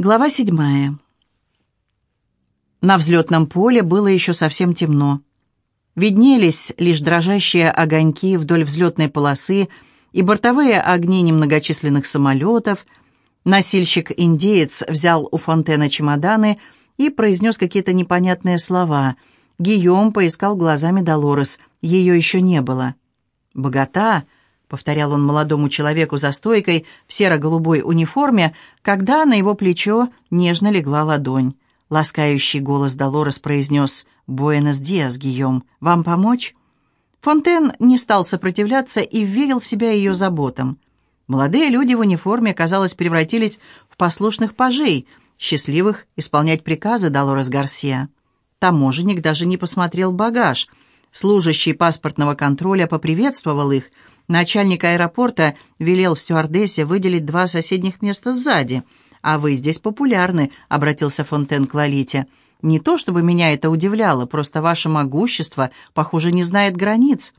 Глава седьмая. На взлетном поле было еще совсем темно. Виднелись лишь дрожащие огоньки вдоль взлетной полосы и бортовые огни немногочисленных самолетов. Носильщик-индеец взял у фонтена чемоданы и произнес какие-то непонятные слова. Гийом поискал глазами Долорес. Ее еще не было. «Богата!» Повторял он молодому человеку за стойкой в серо-голубой униформе, когда на его плечо нежно легла ладонь. Ласкающий голос Долорес произнес «Буэнос Диас, Гийом, вам помочь?» Фонтен не стал сопротивляться и верил себя ее заботам. Молодые люди в униформе, казалось, превратились в послушных пажей, счастливых исполнять приказы Долорес Гарсия. Таможенник даже не посмотрел багаж. Служащий паспортного контроля поприветствовал их – Начальник аэропорта велел стюардессе выделить два соседних места сзади. «А вы здесь популярны», — обратился Фонтен к Лолите. «Не то чтобы меня это удивляло, просто ваше могущество, похоже, не знает границ».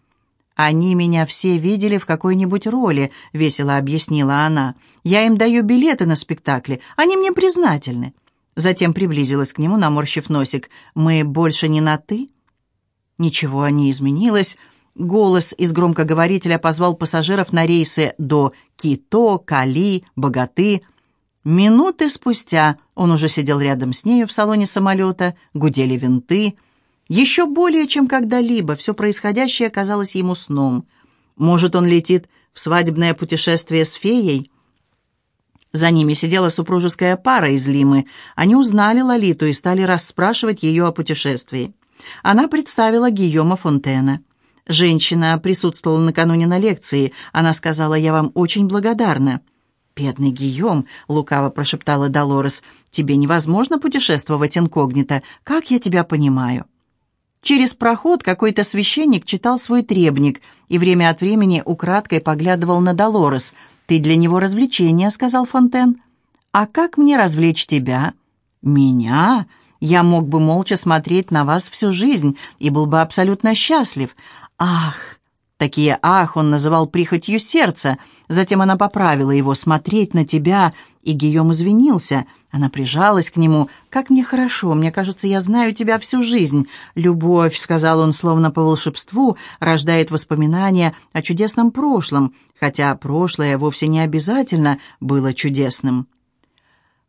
«Они меня все видели в какой-нибудь роли», — весело объяснила она. «Я им даю билеты на спектакли, они мне признательны». Затем приблизилась к нему, наморщив носик. «Мы больше не на «ты»?» Ничего не изменилось. Голос из громкоговорителя позвал пассажиров на рейсы до Кито, Кали, Богаты. Минуты спустя он уже сидел рядом с нею в салоне самолета, гудели винты. Еще более, чем когда-либо, все происходящее казалось ему сном. Может, он летит в свадебное путешествие с феей? За ними сидела супружеская пара из Лимы. Они узнали Лолиту и стали расспрашивать ее о путешествии. Она представила Гийома Фонтена. Женщина присутствовала накануне на лекции. Она сказала, «Я вам очень благодарна». «Бедный Гийом», — лукаво прошептала Долорес, «тебе невозможно путешествовать инкогнито. Как я тебя понимаю?» Через проход какой-то священник читал свой требник и время от времени украдкой поглядывал на Долорес. «Ты для него развлечение», — сказал Фонтен. «А как мне развлечь тебя?» «Меня?» Я мог бы молча смотреть на вас всю жизнь и был бы абсолютно счастлив. «Ах!» Такие «ах» он называл прихотью сердца. Затем она поправила его «смотреть на тебя», и Гийом извинился. Она прижалась к нему. «Как мне хорошо, мне кажется, я знаю тебя всю жизнь». «Любовь», — сказал он словно по волшебству, рождает воспоминания о чудесном прошлом, хотя прошлое вовсе не обязательно было чудесным.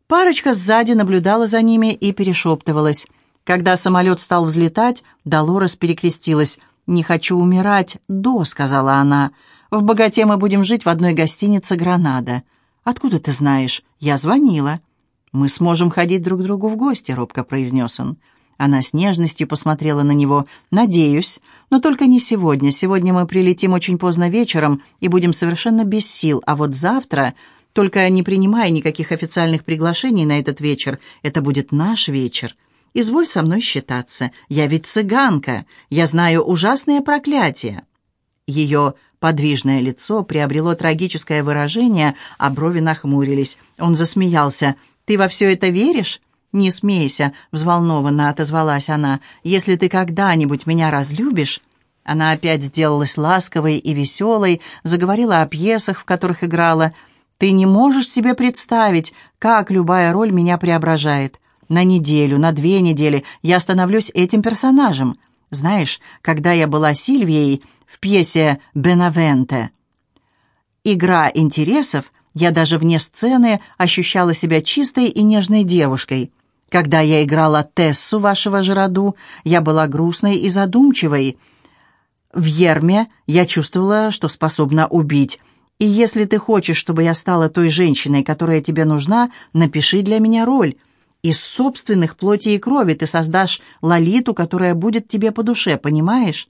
Парочка сзади наблюдала за ними и перешептывалась. Когда самолет стал взлетать, Долорес перекрестилась — «Не хочу умирать до», — сказала она. «В богате мы будем жить в одной гостинице «Гранада». Откуда ты знаешь? Я звонила». «Мы сможем ходить друг к другу в гости», — робко произнес он. Она с нежностью посмотрела на него. «Надеюсь, но только не сегодня. Сегодня мы прилетим очень поздно вечером и будем совершенно без сил, а вот завтра, только не принимая никаких официальных приглашений на этот вечер, это будет наш вечер. Изволь со мной считаться. Я ведь цыганка. Я знаю ужасные проклятия». Ее подвижное лицо приобрело трагическое выражение, а брови нахмурились. Он засмеялся. «Ты во все это веришь?» «Не смейся», — взволнованно отозвалась она. «Если ты когда-нибудь меня разлюбишь...» Она опять сделалась ласковой и веселой, заговорила о пьесах, в которых играла. «Ты не можешь себе представить, как любая роль меня преображает. На неделю, на две недели я становлюсь этим персонажем. Знаешь, когда я была Сильвией в пьесе «Бенавенте», «Игра интересов», я даже вне сцены ощущала себя чистой и нежной девушкой. Когда я играла Тессу вашего Жираду, я была грустной и задумчивой. В Ерме я чувствовала, что способна убить. И если ты хочешь, чтобы я стала той женщиной, которая тебе нужна, напиши для меня роль. Из собственных плоти и крови ты создашь Лолиту, которая будет тебе по душе, понимаешь?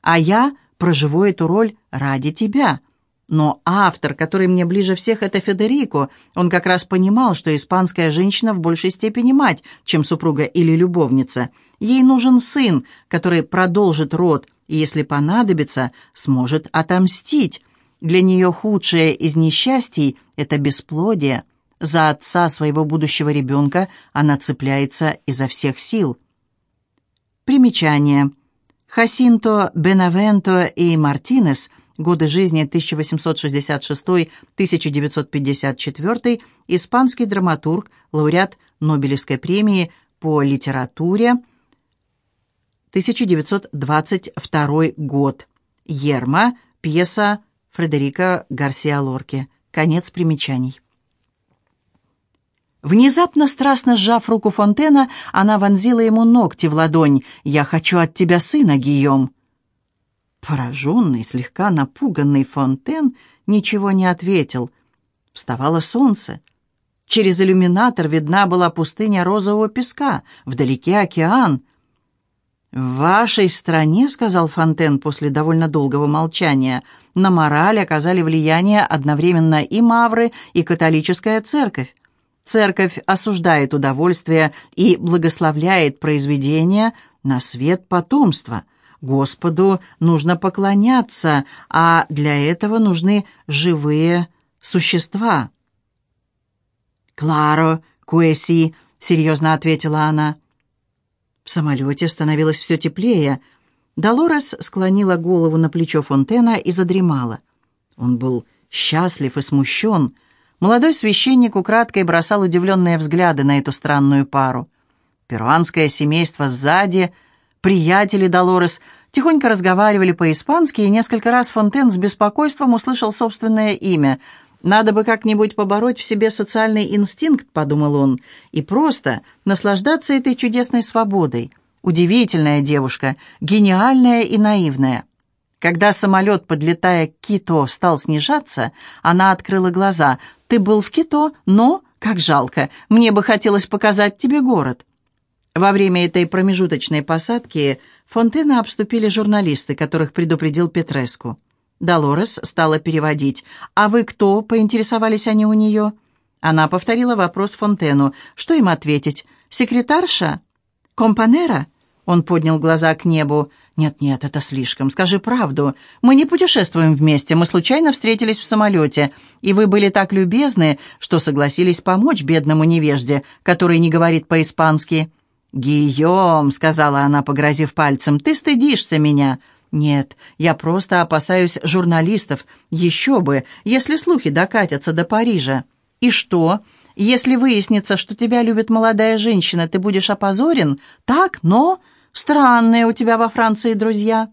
А я проживу эту роль ради тебя. Но автор, который мне ближе всех, это Федерико. Он как раз понимал, что испанская женщина в большей степени мать, чем супруга или любовница. Ей нужен сын, который продолжит род, и, если понадобится, сможет отомстить. Для нее худшее из несчастий – это бесплодие – за отца своего будущего ребенка она цепляется изо всех сил. Примечание. Хасинто, Бенавенто и Мартинес Годы жизни 1866-1954, испанский драматург, лауреат Нобелевской премии по литературе, 1922 год. Ерма, пьеса Фредерика Гарсиа Лорки. Конец примечаний. Внезапно, страстно сжав руку Фонтена, она вонзила ему ногти в ладонь. «Я хочу от тебя сына, Гийом!» Пораженный, слегка напуганный Фонтен ничего не ответил. Вставало солнце. Через иллюминатор видна была пустыня розового песка, вдалеке океан. «В вашей стране, — сказал Фонтен после довольно долгого молчания, — на мораль оказали влияние одновременно и мавры, и католическая церковь. Церковь осуждает удовольствие и благословляет произведения на свет потомства. Господу нужно поклоняться, а для этого нужны живые существа. «Кларо, Куэси», — серьезно ответила она. В самолете становилось все теплее. Долорес склонила голову на плечо Фонтена и задремала. Он был счастлив и смущен. Молодой священник украдкой бросал удивленные взгляды на эту странную пару. Перуанское семейство сзади, приятели Долорес, тихонько разговаривали по-испански, и несколько раз Фонтен с беспокойством услышал собственное имя — «Надо бы как-нибудь побороть в себе социальный инстинкт», — подумал он, «и просто наслаждаться этой чудесной свободой. Удивительная девушка, гениальная и наивная». Когда самолет, подлетая к Кито, стал снижаться, она открыла глаза. «Ты был в Кито, но, как жалко, мне бы хотелось показать тебе город». Во время этой промежуточной посадки Фонтена обступили журналисты, которых предупредил Петреску. Долорес стала переводить. «А вы кто?» — поинтересовались они у нее. Она повторила вопрос Фонтену. Что им ответить? «Секретарша? Компанера?» Он поднял глаза к небу. «Нет-нет, это слишком. Скажи правду. Мы не путешествуем вместе. Мы случайно встретились в самолете. И вы были так любезны, что согласились помочь бедному невежде, который не говорит по-испански». «Гийом», — сказала она, погрозив пальцем, — «ты стыдишься меня. «Нет, я просто опасаюсь журналистов. Еще бы, если слухи докатятся до Парижа. И что? Если выяснится, что тебя любит молодая женщина, ты будешь опозорен? Так, но... Странные у тебя во Франции друзья».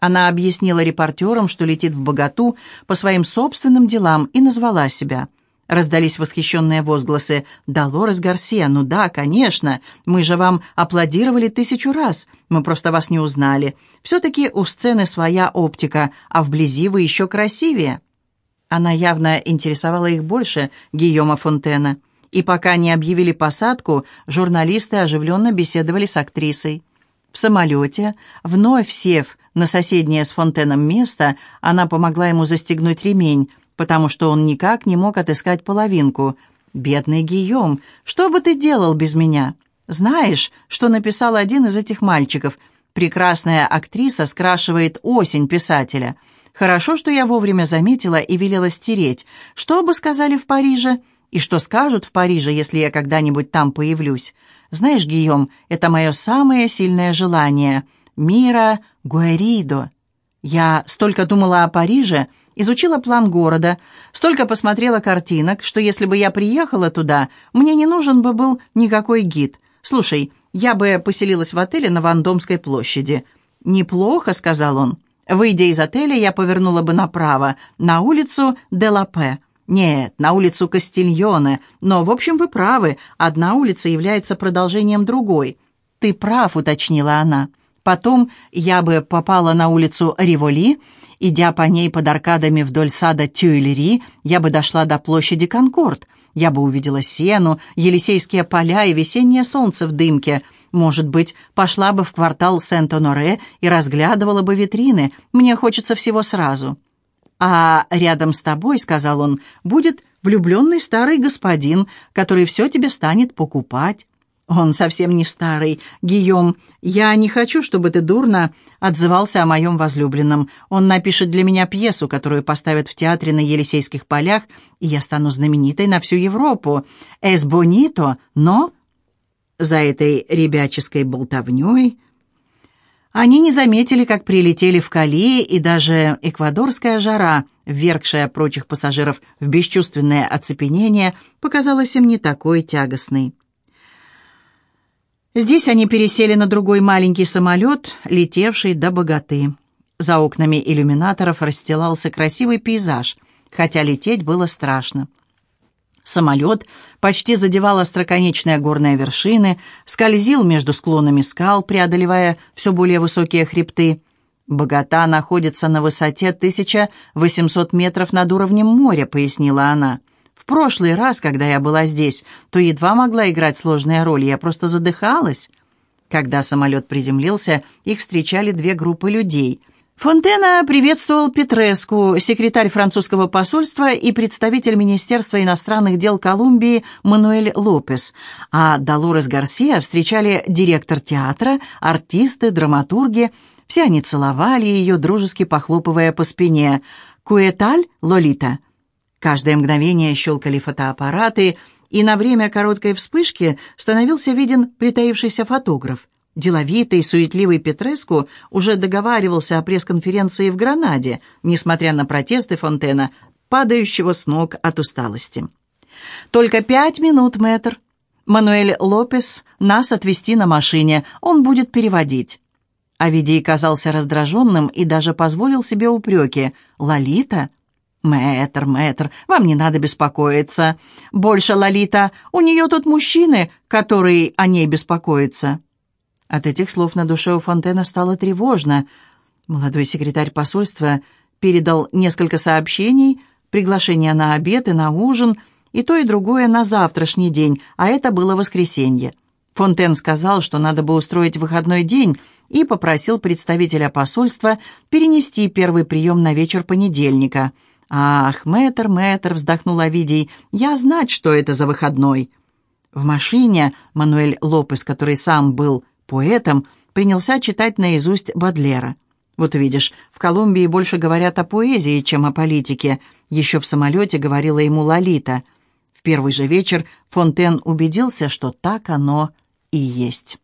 Она объяснила репортерам, что летит в Богату по своим собственным делам и назвала себя – Раздались восхищенные возгласы. «Долорес Гарсия, ну да, конечно. Мы же вам аплодировали тысячу раз. Мы просто вас не узнали. Все-таки у сцены своя оптика, а вблизи вы еще красивее». Она явно интересовала их больше, Гийома Фонтена. И пока не объявили посадку, журналисты оживленно беседовали с актрисой. В самолете, вновь сев на соседнее с Фонтеном место, она помогла ему застегнуть ремень – потому что он никак не мог отыскать половинку. «Бедный Гийом, что бы ты делал без меня? Знаешь, что написал один из этих мальчиков? Прекрасная актриса скрашивает осень писателя. Хорошо, что я вовремя заметила и велела стереть. Что бы сказали в Париже?» И что скажут в Париже, если я когда-нибудь там появлюсь? Знаешь, Гийом, это мое самое сильное желание. Мира Гуэридо. Я столько думала о Париже, изучила план города, столько посмотрела картинок, что если бы я приехала туда, мне не нужен бы был никакой гид. Слушай, я бы поселилась в отеле на Вандомской площади. «Неплохо», — сказал он. Выйдя из отеля, я повернула бы направо, на улицу Делапе. Нет, на улицу Кастильоне. Но, в общем, вы правы, одна улица является продолжением другой. «Ты прав», — уточнила она. Потом я бы попала на улицу Риволи, Идя по ней под аркадами вдоль сада Тюильри, я бы дошла до площади Конкорд. Я бы увидела сену, Елисейские поля и весеннее солнце в дымке. Может быть, пошла бы в квартал Сент-Оноре и разглядывала бы витрины. Мне хочется всего сразу. «А рядом с тобой, — сказал он, — будет влюбленный старый господин, который все тебе станет покупать». «Он совсем не старый. Гийом, я не хочу, чтобы ты дурно отзывался о моем возлюбленном. Он напишет для меня пьесу, которую поставят в театре на Елисейских полях, и я стану знаменитой на всю Европу. Эс бонито, но...» За этой ребяческой болтовней Они не заметили, как прилетели в Кали, и даже эквадорская жара, ввергшая прочих пассажиров в бесчувственное оцепенение, показалась им не такой тягостной. Здесь они пересели на другой маленький самолет, летевший до богаты. За окнами иллюминаторов расстилался красивый пейзаж, хотя лететь было страшно. Самолет почти задевал остроконечные горные вершины, скользил между склонами скал, преодолевая все более высокие хребты. «Богата находится на высоте 1800 метров над уровнем моря», — пояснила она. «В прошлый раз, когда я была здесь, то едва могла играть сложные роли, я просто задыхалась». Когда самолет приземлился, их встречали две группы людей — Фонтена приветствовал Петреску, секретарь французского посольства и представитель Министерства иностранных дел Колумбии Мануэль Лопес, а Долорес Гарсия встречали директор театра, артисты, драматурги. Все они целовали ее, дружески похлопывая по спине. «Куэталь, Лолита?» Каждое мгновение щелкали фотоаппараты, и на время короткой вспышки становился виден притаившийся фотограф. Деловитый, суетливый Петреску уже договаривался о пресс-конференции в Гранаде, несмотря на протесты Фонтена, падающего с ног от усталости. «Только пять минут, мэтр. Мануэль Лопес нас отвезти на машине, он будет переводить». Авидий казался раздраженным и даже позволил себе упреки. «Лолита?» «Мэтр, мэтр, вам не надо беспокоиться. Больше, Лолита, у нее тут мужчины, которые о ней беспокоятся». От этих слов на душе у Фонтена стало тревожно. Молодой секретарь посольства передал несколько сообщений, приглашение на обед и на ужин, и то и другое на завтрашний день, а это было воскресенье. Фонтен сказал, что надо бы устроить выходной день, и попросил представителя посольства перенести первый прием на вечер понедельника. «Ах, мэтр, мэтр», — вздохнул Овидий, — «я знать, что это за выходной». В машине Мануэль Лопес, который сам был поэтом, принялся читать наизусть Бадлера. Вот видишь, в Колумбии больше говорят о поэзии, чем о политике. Еще в самолете говорила ему Лолита. В первый же вечер Фонтен убедился, что так оно и есть.